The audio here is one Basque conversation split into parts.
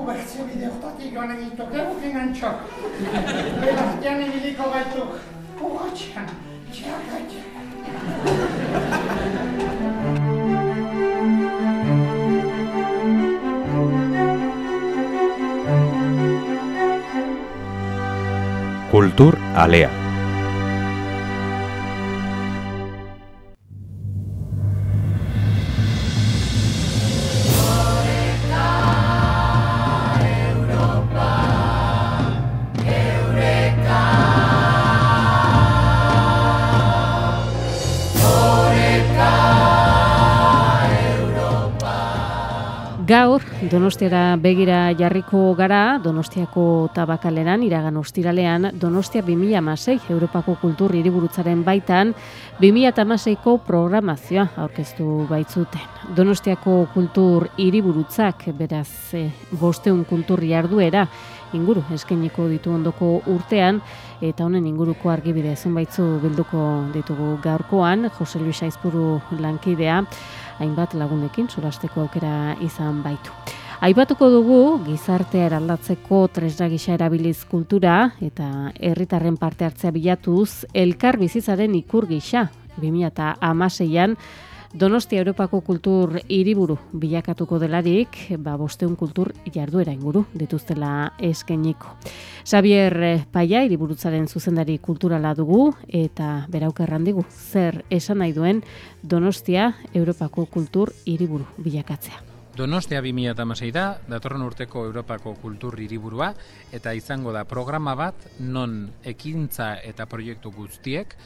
Ubertze bide hortatik joan egitu, gerukin antxok. Beraztian egiliko gaitu. Urratxean, txaka, txaka. Kultur Alea. Donostiara begira jarriko gara, Donostiako tabakaleran, iragan ostiralean, Donostia 2006 Europako kultur hiriburutzaren baitan, 2006ko programazioa aurkeztu baitzuten. Donostiako kultur hiriburutzak beraz, e, bosteun kultur jarduera, inguru eskainiko ditu ondoko urtean, eta honen inguruko argibide zenbaitzu bilduko ditugu gaurkoan, Jose Luis Aizpuru lankidea, hainbat lagunekin solasteko aukera izan baitu. Aipatuko dugu gizartea eraldatzeko tresna gisa erabiliz kultura eta herritarren parte hartzea bilatuz elkar bizitzaren ikur gisa 2016an Donostia Europako kultur hiriburu bilakatuko delarik, ba bosteun kultur jarduera inguru dituztela eskeniko. Xavier Paia hiriburutzaren zuzendari kulturala dugu eta berauka errandigu zer esan nahi duen Donostia Europako kultur hiriburu bilakatzea. Donostia 2006 da, datorren urteko Europako kultur hiriburua eta izango da programa bat non ekintza eta proiektu guztiek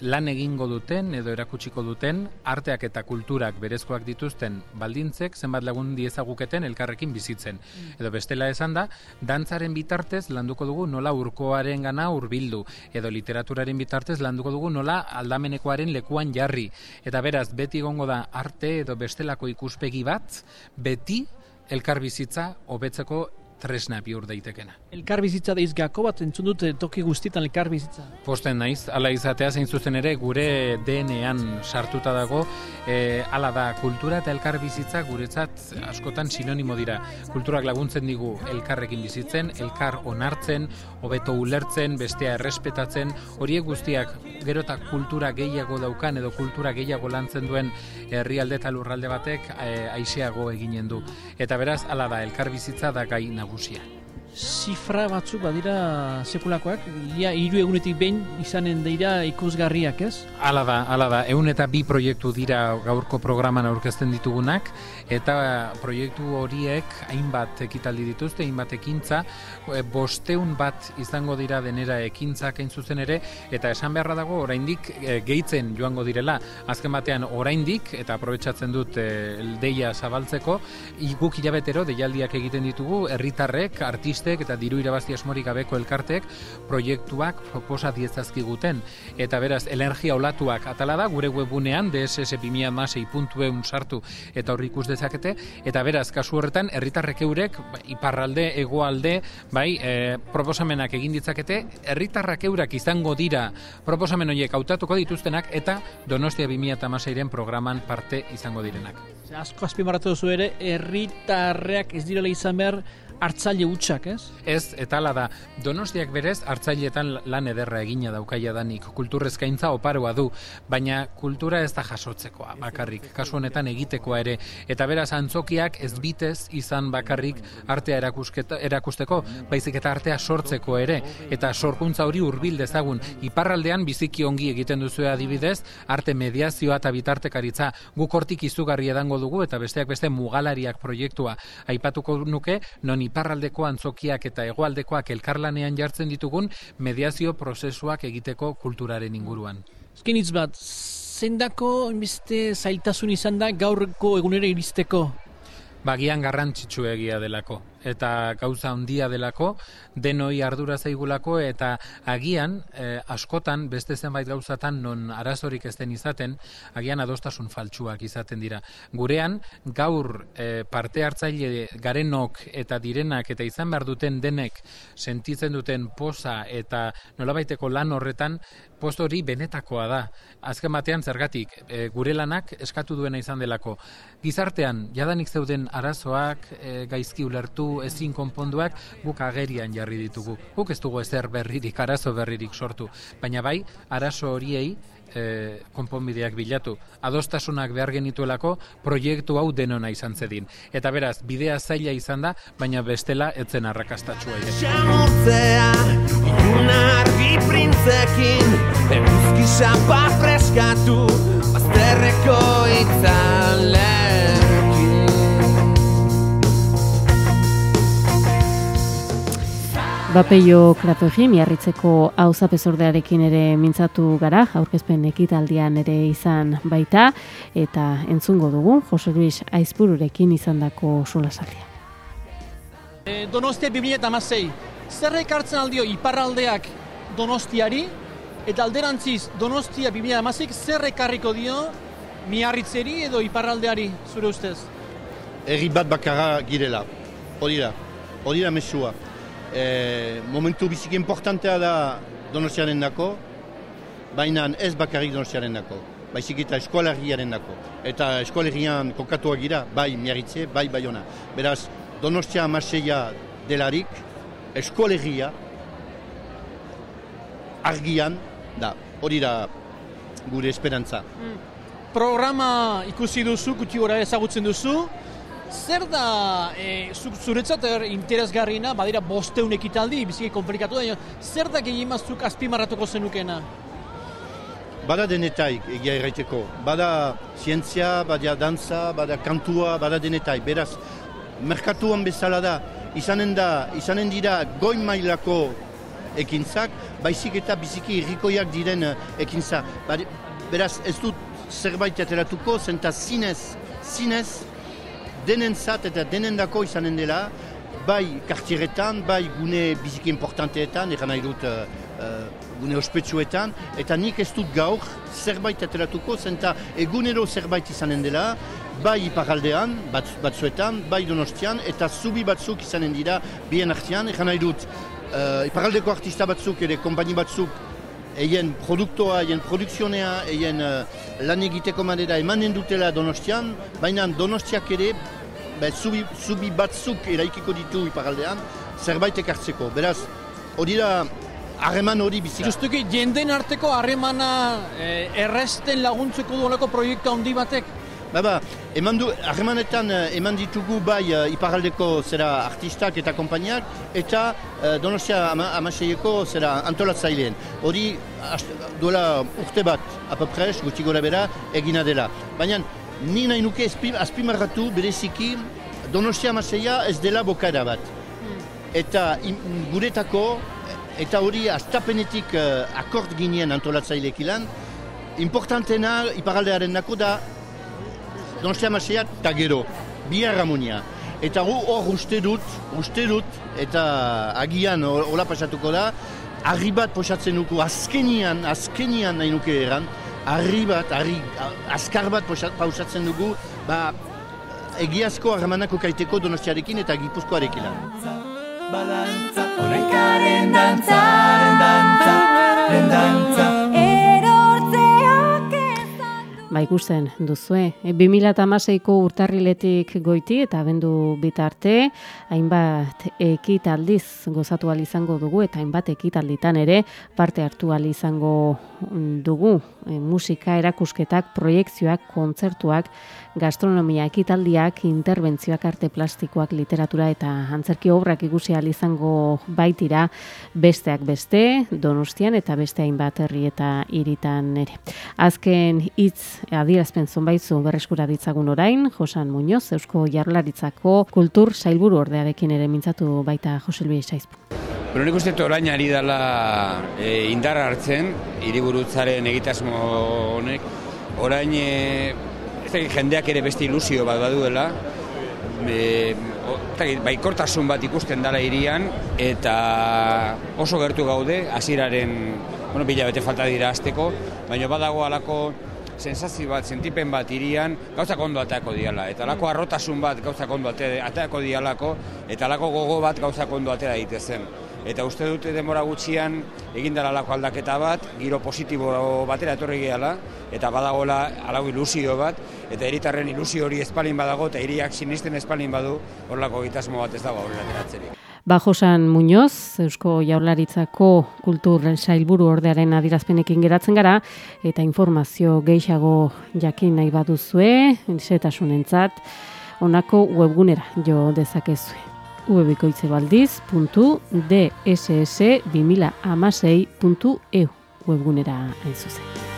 lan egingo duten edo erakutsiko duten arteak eta kulturak berezkoak dituzten baldintzek zenbat lagun diezaguketen elkarrekin bizitzen. Edo bestela esan da, dantzaren bitartez landuko dugu nola urkoaren gana urbildu, edo literaturaren bitartez landuko dugu nola aldamenekoaren lekuan jarri. Eta beraz, beti egongo da arte edo bestelako ikuspegi bat, beti elkarbizitza hobetzeko tresna bihur daitekena. Elkar bizitza deiz gako bat entzun dute toki guztietan elkar bizitza. Posten naiz, ala izatea zein zuzen ere gure DNA-an sartuta dago, e, ala da kultura eta elkar bizitza guretzat askotan sinonimo dira. Kulturak laguntzen digu elkarrekin bizitzen, elkar onartzen, hobeto ulertzen, bestea errespetatzen, horiek guztiak gero eta kultura gehiago daukan edo kultura gehiago lantzen duen herrialde eta lurralde batek e, aiseago eginen du. Eta beraz, ala da, elkar bizitza da gai nagusia. negociant. Zifra batzuk badira sekulakoak, ia hiru egunetik behin izanen dira ikusgarriak, ez? Hala da, hala da. Ehun eta bi proiektu dira gaurko programan aurkezten ditugunak eta proiektu horiek hainbat ekitaldi dituzte, hainbat ekintza, e, bosteun bat izango dira denera ekintzak hain zuzen ere eta esan beharra dago oraindik e, gehitzen joango direla. Azken batean oraindik eta aprobetxatzen dut e, deia zabaltzeko, guk hilabetero deialdiak egiten ditugu herritarrek, artistek eta diru irabazi asmorik gabeko elkartek proiektuak proposa diezazkiguten. Eta beraz, energia olatuak atala da, gure webunean, dss2006.eun sartu eta horri ikus dezakete, eta beraz, kasu horretan, herritarrek eurek, ba, iparralde, egoalde, bai, e, proposamenak egin ditzakete, herritarrak eurak izango dira proposamen horiek hautatuko dituztenak, eta Donostia 2006ren programan parte izango direnak. Asko azpimarratu duzu ere, herritarreak ez direla izan behar hartzaile hutsak, ez? Ez, eta ala da, donostiak berez hartzailetan lan ederra egina daukaia danik, kulturrezkaintza oparoa du, baina kultura ez da jasotzekoa, bakarrik, kasu honetan egitekoa ere, eta beraz antzokiak ez bitez izan bakarrik artea erakusteko, baizik eta artea sortzeko ere, eta sorkuntza hori hurbil dezagun, iparraldean biziki ongi egiten duzu adibidez, arte mediazioa eta bitartekaritza. Guk hortik izugarri edango dugu, eta besteak beste mugalariak proiektua. Aipatuko nuke, non iparraldeko antzokiak eta hegoaldekoak elkarlanean jartzen ditugun mediazio prozesuak egiteko kulturaren inguruan. Ezken hitz bat, zendako beste zailtasun izan da gaurko egunera iristeko? Bagian garrantzitsu egia delako. Eta gauza handia delako, denoi ardura zaigulako eta agian eh, askotan beste zenbait gauzatan non arazorik ez den izaten, agian adostasun faltsuak izaten dira. Gurean gaur eh, parte hartzaile garenok eta direnak eta izan behar duten denek sentitzen duten posa eta nolabaiteko lan horretan post hori benetakoa da. Azken batean zergatik e, gure lanak eskatu duena izan delako. Gizartean jadanik zeuden arazoak, e, gaizki ulertu, ezin konponduak guk agerian jarri ditugu. Guk ez dugu ezer berririk, arazo berririk sortu, baina bai arazo horiei e, konponbideak bilatu. Adostasunak behar genituelako proiektu hau denona izan zedin. Eta beraz, bidea zaila izan da, baina bestela etzen arrakastatxua. Xamurtzea, argi printzekin Eguzki xampa freskatu, bazterreko itzalekin Bapeio Kratoegi, miarritzeko auzapezordearekin ere mintzatu gara, aurkezpen ekitaldian ere izan baita, eta entzungo dugu, Jose Luis Aizpururekin izandako solasaldia. E, Donostia 2006, zer ekartzen aldio iparraldeak Donostiari, eta alderantziz Donostia 2006 zer ekarriko dio miarritzeri edo iparraldeari, zure ustez? Herri bat bakarra girela, hori da, hori da mesua. E, momentu biziki importantea da Donostiaren dako, baina ez bakarrik Donostiaren dako, baizik eta eskualerriaren dako. Eta eskualerrian kokatuak gira, bai miarritze, bai baiona. Beraz, Donostia amaseia delarik, eskualerria argian da, hori da gure esperantza. Programa ikusi duzu, kuti gora ezagutzen duzu, zer da e, zu- zuretzat er, interesgarriena, badira bosteun ekitaldi, biziki komplikatu da, zer da gehiemazuk azpimarratuko zenukena? Bada denetaik egia erraiteko. Bada zientzia, bada dantza, bada kantua, bada denetai. Beraz, merkatuan bezala da, izanen da, izanen dira goi mailako ekintzak, baizik eta biziki irrikoiak diren eh, ekintza. Beraz, ez dut zerbait ateratuko, zenta zinez, zinez, denentzat eta denendako izanen dela, bai kartieretan, bai gune biziki importanteetan, eran nahi dut eh, gune ospetsuetan, eta nik ez dut gaur zerbait ateratuko, zenta egunero zerbait izanen dela, bai iparaldean, bat, batzuetan, bai donostian, eta zubi batzuk izanen dira bien artean, eran nahi dut eh, iparaldeko artista batzuk ere konpaini batzuk eien produktoa, eien produkzionea, eien uh, lan egiteko manera emanen dutela donostian, baina donostiak ere be, zubi, zubi batzuk eraikiko ditu iparaldean, zerbait ekartzeko. Beraz, hori da, harreman hori bizika. Justuki, jenden arteko harremana e, erresten laguntzeko duelako proiektu handi batek? Ba, ba, eman du, harremanetan eh, eman ditugu bai eh, iparaldeko zera artistak eta konpainiak, eta eh, Donostia ama, amaseieko zera antolatzaileen. Hori duela urte bat, apapres, gutxi gora bera, egina dela. Baina, ni nahi nuke azpi- azpimarratu bereziki Donostia amaseia ez dela bokaera bat. Eta im- guretako, eta hori astapenetik eh, akord ginen antolatzaileek ilan, importantena iparaldearen nako da Donostia Masea eta gero, bihar harmonia. Eta gu hor uste dut, uste dut, eta agian hola pasatuko da, harri bat posatzen dugu, azkenian, azkenian nahi nuke eran, harri bat, harri, azkar bat pausatzen dugu, ba, egiazko harremanako kaiteko donostiarekin eta gipuzkoarekin. Balantza, horrekaren dantza, dantza, dantza Ba ikusten duzue, e, 2008ko urtarriletik goiti eta abendu bitarte, hainbat ekitaldiz gozatu ahal izango dugu eta hainbat ekitalditan ere parte hartu ahal izango mm, dugu. E, musika, erakusketak, proiektzioak, kontzertuak, gastronomia ekitaldiak, interbentzioak, arte plastikoak, literatura eta antzerki obrak ikusi ahal izango baitira besteak beste, Donostian eta beste hainbat herri eta hiritan ere. Azken hitz adierazpen zonbaitzu berreskura ditzagun orain, Josan Muñoz, Eusko Jarlaritzako kultur sailburu ordearekin ere mintzatu baita Jose Luis Aizpu. Bueno, nik uste orain ari dela e, indarra hartzen, hiriburutzaren egitasmo honek, orain e, ez dakit jendeak ere beste ilusio bat baduela, e, baikortasun bat ikusten dala irian, eta oso gertu gaude, hasieraren bueno, bila bete falta dira azteko, baina badago alako sensazio bat, sentipen bat irian, gauzak ondo ateako diala, eta alako arrotasun bat gauzak ondo ateako dialako, eta alako gogo bat gauzak ondo atera daitezen. Eta uste dute denbora gutxian egin dela alako aldaketa bat, giro positibo batera etorri gehala, eta badagola alau ilusio bat, eta eritarren ilusio hori espalin badago, eta iriak sinisten espalin badu, horlako egitasmo bat ez dago aurrera. Bajosan Muñoz, Eusko Jaurlaritzako Kultur Sailburu ordearen adirazpenekin geratzen gara, eta informazio gehiago jakin nahi baduzue, setasunentzat, honako webgunera jo dezakezue webikoitzebaldiz.dss2016.eu webgunera hain zuzen.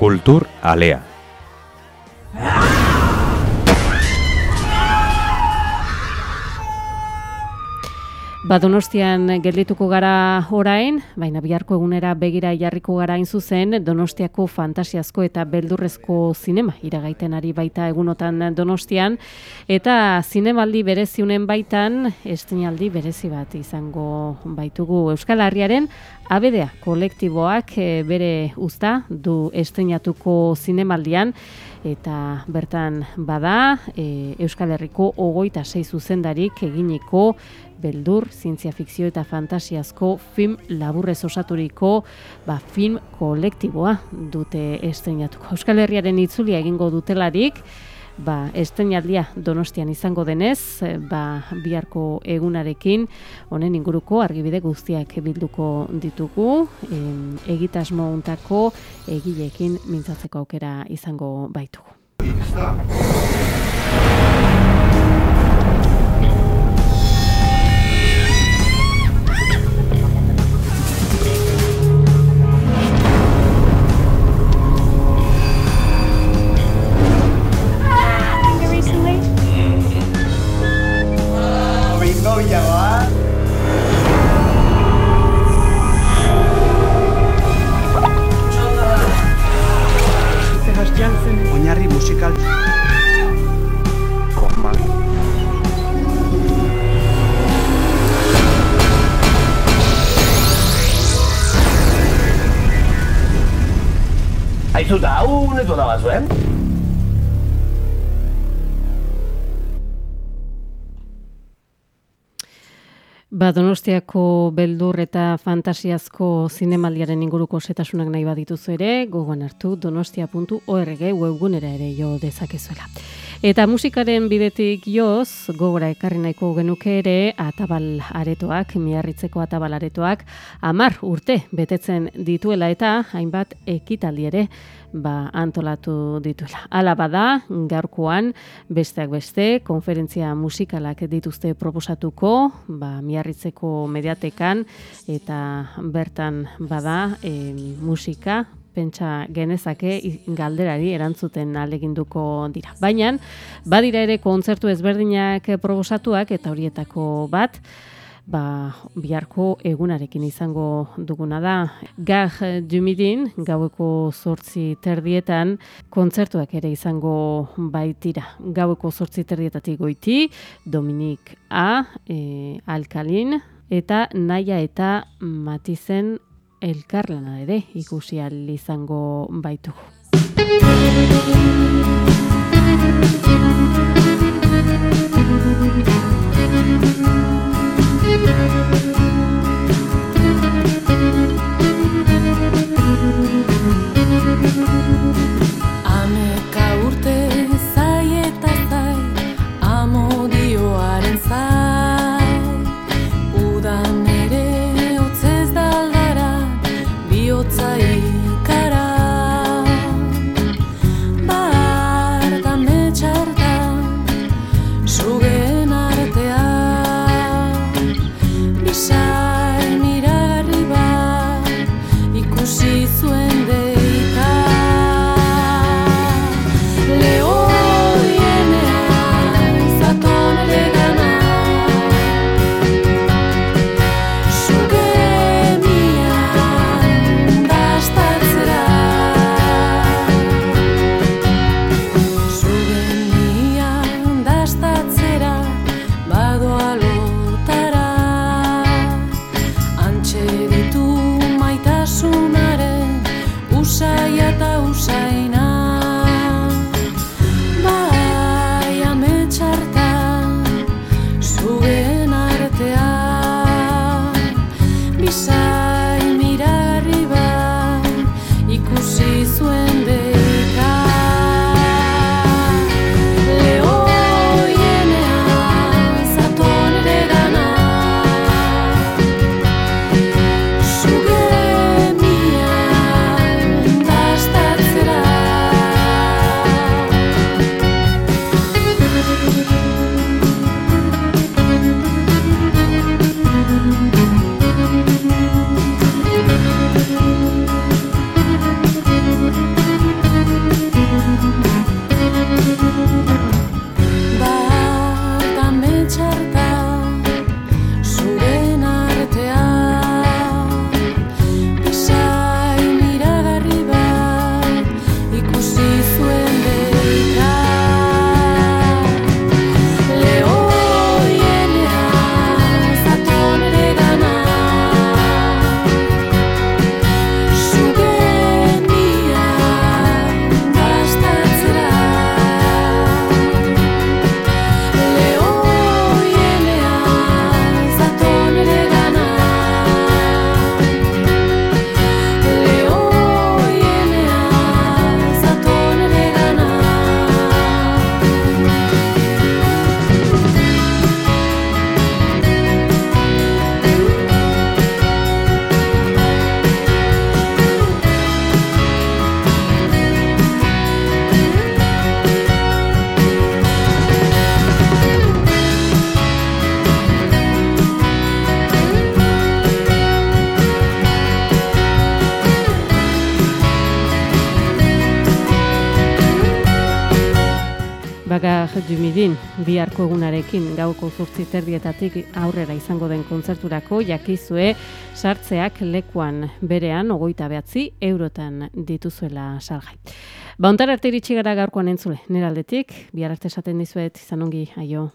Kultur Alea. Badonostian geldituko gara orain, baina biharko egunera begira jarriko gara zuzen Donostiako fantasiazko eta beldurrezko zinema iragaiten ari baita egunotan Donostian. Eta zinemaldi bereziunen baitan estinaldi berezi bat izango baitugu Euskal Herriaren abedea kolektiboak eh, bere uzta du estrenatuko zinemaldian eta bertan bada e, Euskal Herriko ogoita sei zuzendarik eginiko beldur, zientzia fikzio eta fantasiazko film laburrez osaturiko ba, film kolektiboa dute estrenatuko. Euskal Herriaren itzulia egingo dutelarik, ba, estrenaldia donostian izango denez, eh, ba, biharko egunarekin, honen inguruko argibide guztiak bilduko ditugu, em, egitasmo untako egileekin mintzatzeko aukera izango baitugu. Bat zuen? Ba, Donostiako beldur eta fantasiazko zinemaldiaren inguruko setasunak nahi badituzu ere, gogoan hartu donostia.org webgunera ere jo dezakezuela. Eta musikaren bidetik joz, gogora ekarri nahiko genuke ere, atabal aretoak, miarritzeko atabal aretoak, amar urte betetzen dituela eta hainbat ekitaldi ere ba, antolatu dituela. Hala bada, gaurkoan, besteak beste, konferentzia musikalak dituzte proposatuko, ba, miarritzeko mediatekan, eta bertan bada e, musika, pentsa genezake galderari erantzuten aleginduko dira. Baina, badira ere kontzertu ezberdinak eh, proposatuak eta horietako bat, ba, biharko egunarekin izango duguna da. Gar Dumidin, gaueko zortzi terdietan, kontzertuak ere izango baitira. Gaueko zortzi terdietatik goiti, Dominik A, e, Alkalin, eta Naia eta Matizen elkarlana ere ikusi ahal izango baitugu. Ameka Bagar Dumidin, biharko egunarekin gauko zurtzi terdietatik aurrera izango den kontzerturako jakizue sartzeak lekuan berean ogoita behatzi eurotan dituzuela salgai. Bauntar arte iritsi gara gaurkoan entzule, nire aldetik, bihar arte esaten dizuet, izan ongi, aio.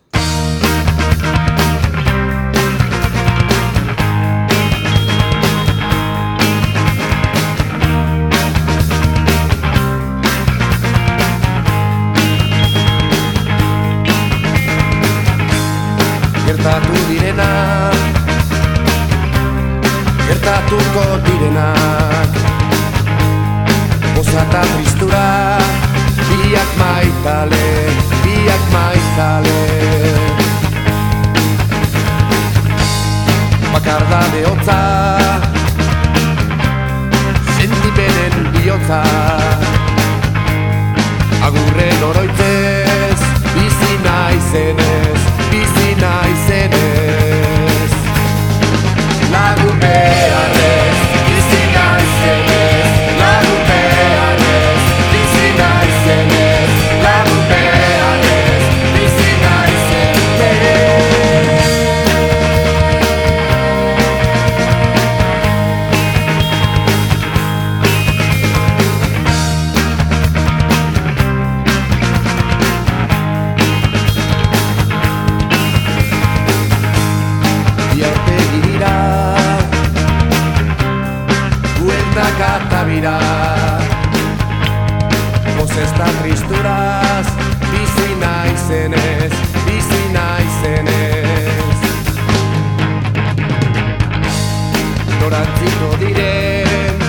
Norantziko diren.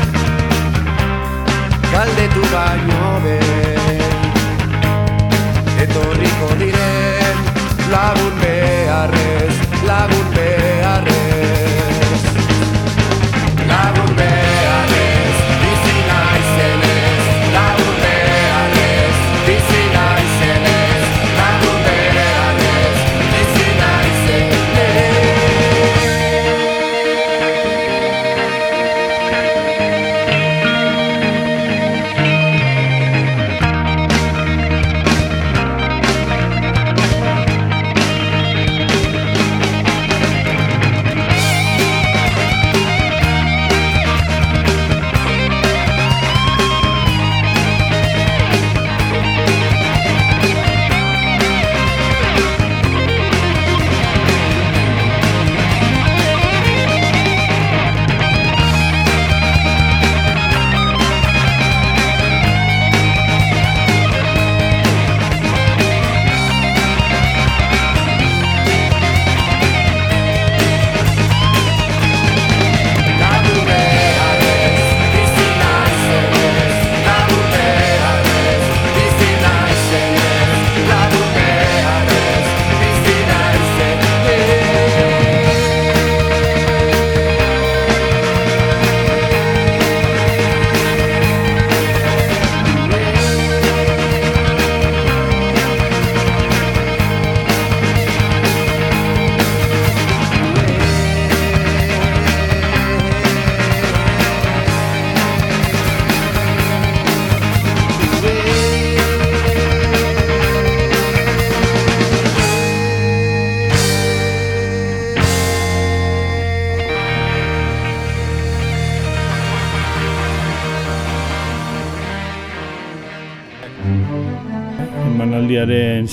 Galdetu baino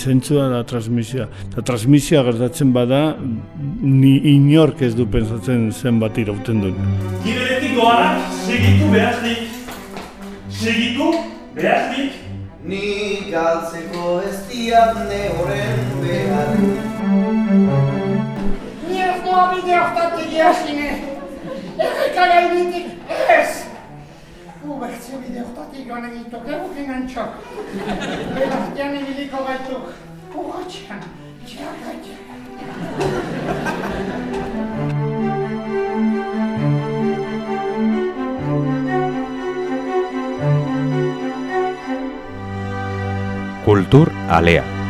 zentzua da transmisioa. Eta transmisioa gertatzen bada, ni inork ez du pensatzen zenbat irauten duen. Kiberetik doanak segitu behaznik. Segitu behaznik. Ni galtzeko ez diat ne horren behar Ni ez doa bide hortatik jasine. Erreka gainetik ez. Ubertze bide hortatik joan egituk, egukin antxok. Belartian egiliko gaituk. Urratxean, txaka, txaka. Kultur Alea.